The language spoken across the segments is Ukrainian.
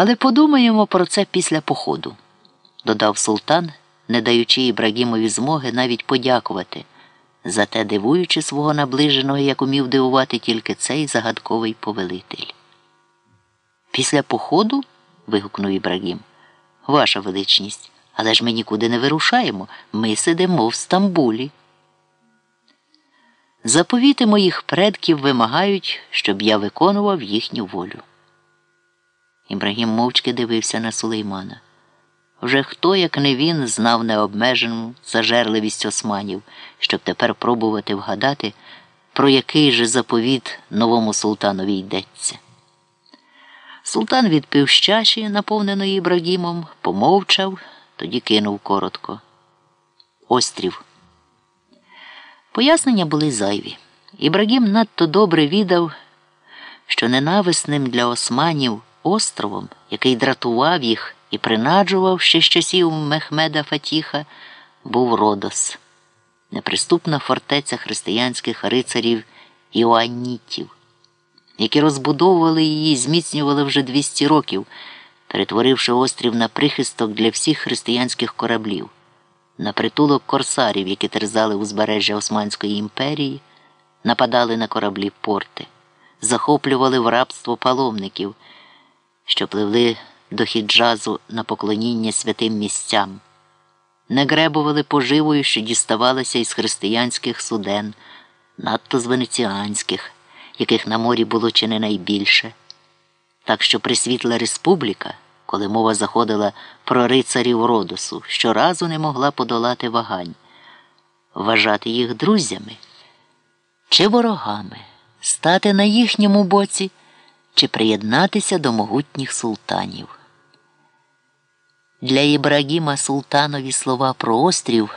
Але подумаємо про це після походу, додав султан, не даючи Ібрагімові змоги навіть подякувати, зате дивуючи свого наближеного, як умів дивувати тільки цей загадковий повелитель. Після походу? вигукнув Ібрагім. Ваша величність, але ж ми нікуди не вирушаємо. Ми сидимо в Стамбулі. Заповіти моїх предків вимагають, щоб я виконував їхню волю. Ібрагім мовчки дивився на сулеймана. Вже хто, як не він, знав необмежену зажерливість османів, щоб тепер пробувати вгадати, про який же заповіт новому султанові йдеться. Султан відпив з чаші, наповненої Ібрагімом, помовчав, тоді кинув коротко. Острів. Пояснення були зайві. Ібрагім надто добре віддав, що ненависним для османів островом, який дратував їх і принаджував ще з часів Мехмеда Фатіха, був Родос, неприступна фортеця християнських рицарів іоаннітів, які розбудовували її і зміцнювали вже 200 років, перетворивши острів на прихисток для всіх християнських кораблів, на притулок корсарів, які терзали узбережжя Османської імперії, нападали на кораблі порти, захоплювали в рабство паломників що пливли до хіджазу на поклоніння святим місцям, не гребували поживою, що діставалася із християнських суден, надто з венеціанських, яких на морі було чи не найбільше. Так що Присвітла Республіка, коли мова заходила про рицарів Родосу, щоразу не могла подолати вагань, вважати їх друзями чи ворогами, стати на їхньому боці чи приєднатися до могутніх султанів. Для Ібрагіма Султанові слова про острів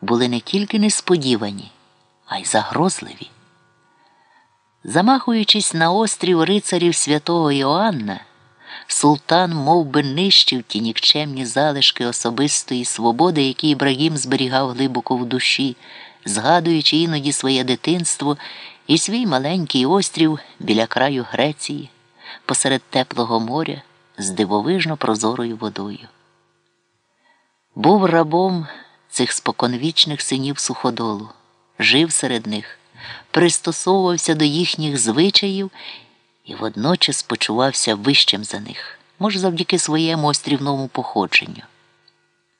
були не тільки несподівані, а й загрозливі. Замахуючись на острів рицарів святого Іоанна, султан мов би, нищив ті нікчемні залишки особистої свободи, які Ібрагім зберігав глибоко в душі, згадуючи іноді своє дитинство і свій маленький острів біля краю Греції, посеред теплого моря з дивовижно прозорою водою. Був рабом цих споконвічних синів суходолу, жив серед них, пристосовувався до їхніх звичаїв і водночас почувався вищим за них, може, завдяки своєму острівному походженню.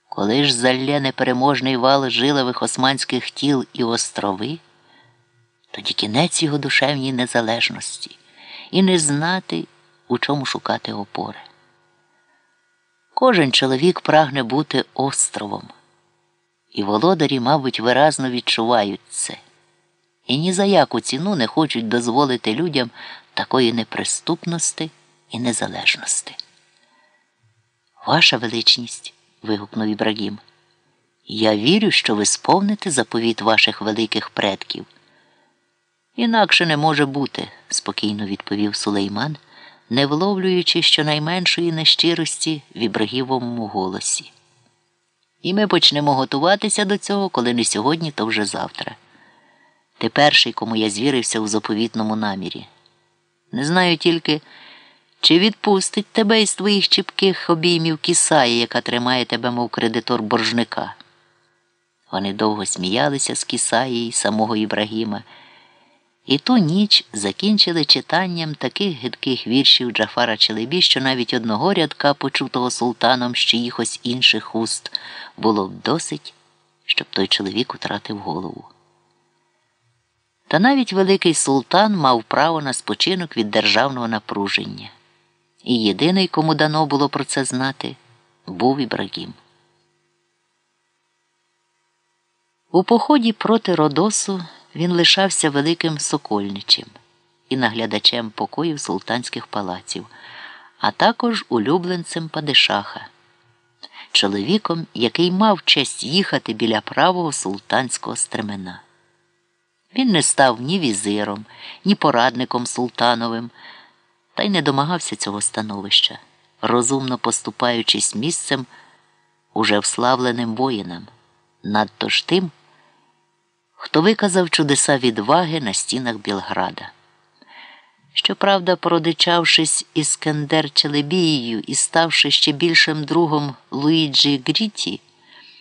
Коли ж залє непереможний вал жилових османських тіл і острови, тоді кінець його душевній незалежності і не знати, у чому шукати опори. Кожен чоловік прагне бути островом, і володарі, мабуть, виразно відчувають це, і ні за яку ціну не хочуть дозволити людям такої неприступності і незалежності. Ваша величність. вигукнув Ібрагім. Я вірю, що ви сповните заповіт ваших великих предків. Інакше не може бути, спокійно відповів Сулейман, не вловлюючи щонайменшої нещирості в Ібрагівому голосі. І ми почнемо готуватися до цього, коли не сьогодні, то вже завтра. Ти перший, кому я звірився у заповітному намірі. Не знаю тільки, чи відпустить тебе із твоїх чіпких обіймів кисає, яка тримає тебе, мов кредитор боржника. Вони довго сміялися з кисаї і самого Ібрагіма. І ту ніч закінчили читанням таких гидких віршів Джафара Челебі, що навіть одного рядка, почутого султаном з чиїхось інших уст, було б досить, щоб той чоловік утратив голову. Та навіть великий султан мав право на спочинок від державного напруження. І єдиний, кому дано було про це знати, був Ібрагім. У поході проти Родосу він лишався великим сокольничем і наглядачем покоїв султанських палаців, а також улюбленцем Падишаха, чоловіком, який мав честь їхати біля правого султанського стремена. Він не став ні візиром, ні порадником султановим, та й не домагався цього становища, розумно поступаючись місцем уже вславленим воїнам, надто ж тим хто виказав чудеса відваги на стінах Білграда. Щоправда, породичавшись із Скендер Челебією і ставши ще більшим другом Луїджі Гріті,